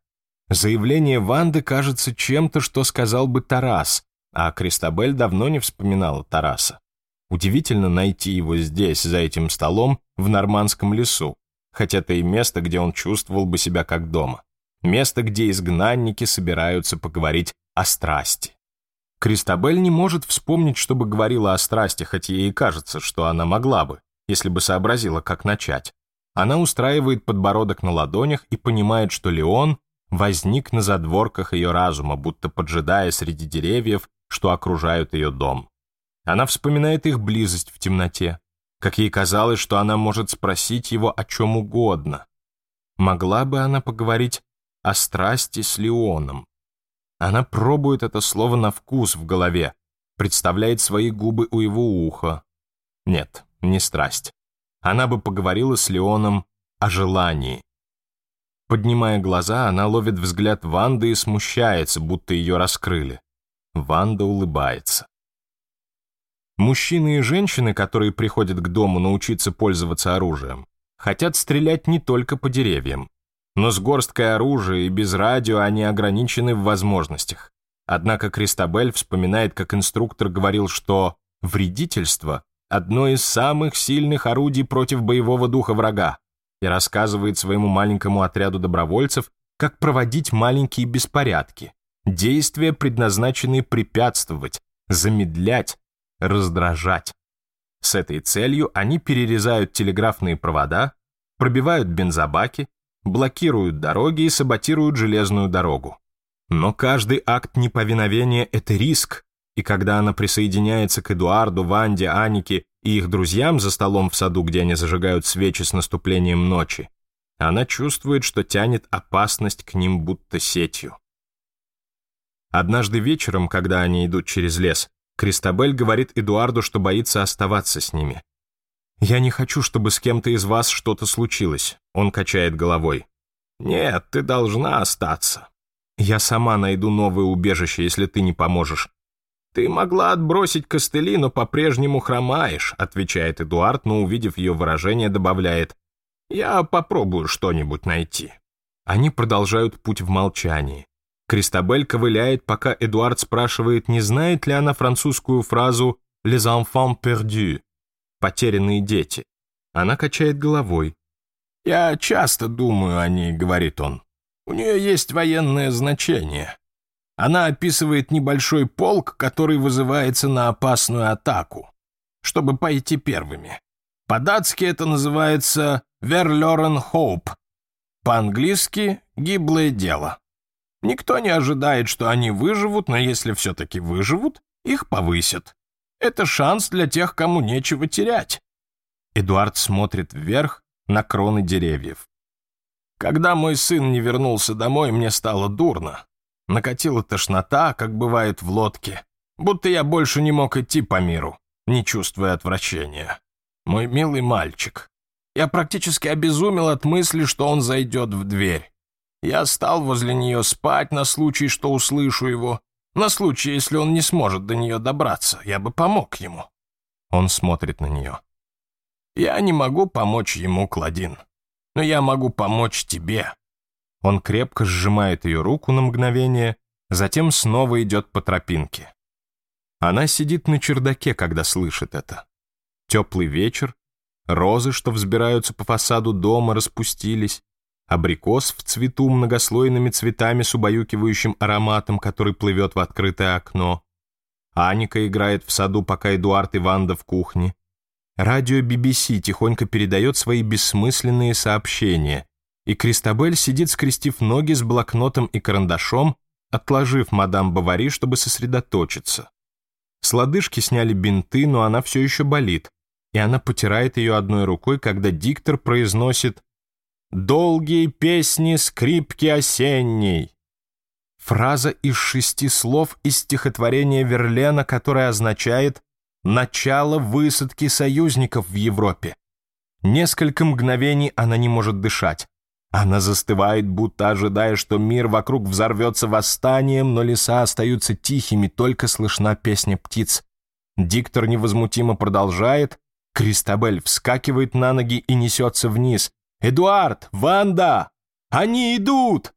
Заявление Ванды кажется чем-то, что сказал бы Тарас, а Кристабель давно не вспоминала Тараса. Удивительно найти его здесь, за этим столом, в нормандском лесу, хотя это и место, где он чувствовал бы себя как дома. Место, где изгнанники собираются поговорить о страсти. Кристабель не может вспомнить, чтобы говорила о страсти, хоть ей и кажется, что она могла бы если бы сообразила, как начать. Она устраивает подбородок на ладонях и понимает, что Леон возник на задворках ее разума, будто поджидая среди деревьев, что окружают ее дом. Она вспоминает их близость в темноте, как ей казалось, что она может спросить его о чем угодно. Могла бы она поговорить о страсти с Леоном. Она пробует это слово на вкус в голове, представляет свои губы у его уха. Нет, не страсть. Она бы поговорила с Леоном о желании. Поднимая глаза, она ловит взгляд Ванды и смущается, будто ее раскрыли. Ванда улыбается. Мужчины и женщины, которые приходят к дому научиться пользоваться оружием, хотят стрелять не только по деревьям. Но с горсткой оружия и без радио они ограничены в возможностях. Однако Кристабель вспоминает, как инструктор говорил, что вредительство одно из самых сильных орудий против боевого духа врага, и рассказывает своему маленькому отряду добровольцев, как проводить маленькие беспорядки, действия, предназначенные препятствовать, замедлять, раздражать. С этой целью они перерезают телеграфные провода, пробивают бензобаки, блокируют дороги и саботируют железную дорогу. Но каждый акт неповиновения – это риск, и когда она присоединяется к Эдуарду, Ванде, Анике и их друзьям за столом в саду, где они зажигают свечи с наступлением ночи, она чувствует, что тянет опасность к ним будто сетью. Однажды вечером, когда они идут через лес, Кристабель говорит Эдуарду, что боится оставаться с ними. «Я не хочу, чтобы с кем-то из вас что-то случилось», — он качает головой. «Нет, ты должна остаться. Я сама найду новое убежище, если ты не поможешь. «Ты могла отбросить костыли, но по-прежнему хромаешь», отвечает Эдуард, но, увидев ее выражение, добавляет «Я попробую что-нибудь найти». Они продолжают путь в молчании. Кристабель ковыляет, пока Эдуард спрашивает, не знает ли она французскую фразу «les enfants perdus» — «потерянные дети». Она качает головой. «Я часто думаю о ней», — говорит он. «У нее есть военное значение. Она описывает небольшой полк, который вызывается на опасную атаку, чтобы пойти первыми. По-датски это называется «Верлерен Хоуп», по-английски «Гиблое дело». Никто не ожидает, что они выживут, но если все-таки выживут, их повысят. Это шанс для тех, кому нечего терять. Эдуард смотрит вверх на кроны деревьев. Когда мой сын не вернулся домой, мне стало дурно. Накатила тошнота, как бывает в лодке, будто я больше не мог идти по миру, не чувствуя отвращения. Мой милый мальчик. Я практически обезумел от мысли, что он зайдет в дверь. Я стал возле нее спать на случай, что услышу его, на случай, если он не сможет до нее добраться, я бы помог ему. Он смотрит на нее. Я не могу помочь ему, Клодин, но я могу помочь тебе. Он крепко сжимает ее руку на мгновение, затем снова идет по тропинке. Она сидит на чердаке, когда слышит это. Теплый вечер, розы, что взбираются по фасаду дома, распустились, абрикос в цвету многослойными цветами с убаюкивающим ароматом, который плывет в открытое окно. Аника играет в саду, пока Эдуард и Ванда в кухне. Радио BBC тихонько передает свои бессмысленные сообщения, и Кристабель сидит, скрестив ноги с блокнотом и карандашом, отложив мадам Бавари, чтобы сосредоточиться. С лодыжки сняли бинты, но она все еще болит, и она потирает ее одной рукой, когда диктор произносит «Долгие песни скрипки осенней». Фраза из шести слов из стихотворения Верлена, которая означает «начало высадки союзников в Европе». Несколько мгновений она не может дышать. Она застывает, будто ожидая, что мир вокруг взорвется восстанием, но леса остаются тихими, только слышна песня птиц. Диктор невозмутимо продолжает. Кристабель вскакивает на ноги и несется вниз. «Эдуард! Ванда! Они идут!»